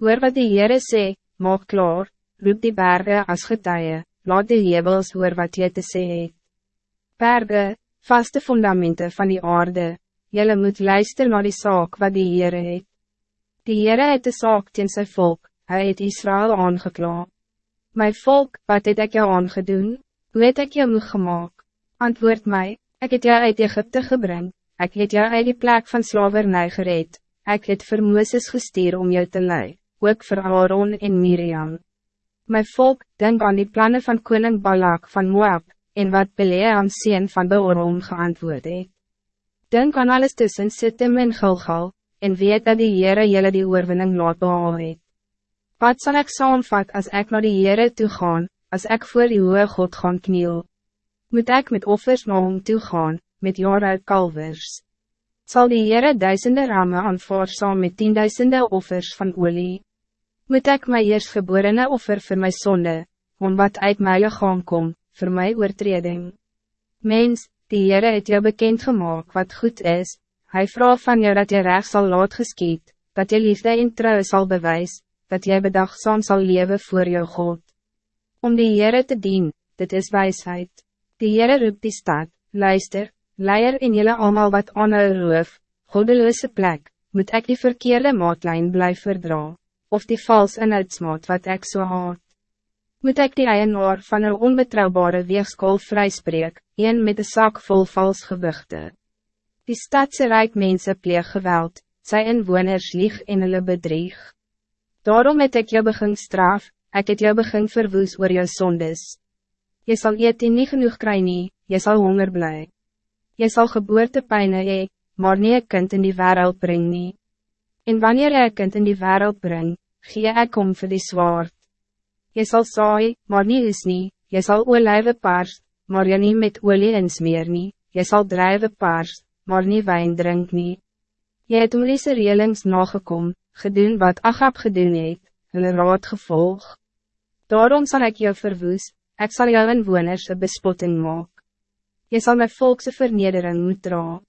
Hoor wat die Heere sê, maak klaar, roep die bergen als getuie, laat die hebels hoor wat jy te sê het. Berge, vaste fundamenten van die aarde, jylle moet luister naar die zaak wat die Heere het. Die Heere het de zaak teen sy volk, hy het Israël aangekla. My volk, wat het ek jou aangedoen? Hoe het ek jou moeg gemaakt? Antwoord mij, ik het jou uit Egypte gebring, ik het jou uit die plek van slavernij gereed, ik het vir Mooses gestuur om jou te lei, ook vir Aaron en Miriam. My volk, denk aan die plannen van koning Balak van Moab, en wat Beleam sien van Beorom geantwoord het. Denk aan alles tussen Sittim en Gilgal, en weet dat die Heere jylle die oorwinning laat behaal het. Wat zal ik saamvat als ik naar die Heere toe gaan, als ik voor die hoge God gaan kniel? Moet ik met offers naar hom toe gaan, met jare kalvers? Zal die Heere duizenden ramen aanvaar saam met tienduizenden offers van olie? Moet ik my eers geborene offer voor mijn zonde, om wat uit my lichaam kom, voor mijn oortreding? Mens, die Heere het jou bekend gemaakt wat goed is, hij vraagt van jou dat je recht zal laat geskiet, dat je liefde in trouw zal bewijzen dat jij bedachtzaam zal leven voor jou God. Om die Heere te dien, dit is wijsheid. Die Heere roep die stad, luister, leier in jullie allemaal wat aanhou roof, goddeloze plek, moet ik die verkeerde maatlijn blijven verdra, of die vals inhoudsmaat wat ik zo so haat. Moet ik die eienaar van een onbetrouwbare weegskool vrijspreek, een met een zak vol vals gewichte. Die stadse rijk mensen pleeg geweld, sy inwoners lieg en hulle bedrieg. Daarom het ik jou begin straf, ik het jou begin verwoes oor jou sondes. Je zal eten niet genoeg krijgen, nie, je zal honger blij. Je zal geboortepijne hee, maar nie een kind in die wereld bring nie. En wanneer jy een kind in die wereld bring, gee ek om vir die zwaard. Je zal saai, maar nie is nie, je zal olijven paars, maar je niet met olie insmeer nie, je zal drijven paars, maar nie wijn drink nie. Je het om die relings nagekom, gedoen wat Agab gedoen het, hulle raad gevolg. Daarom zal ik jou verwoes, ik zal jou inwoners een bespotting maak. Je zal mijn volkse vernedering moet dra.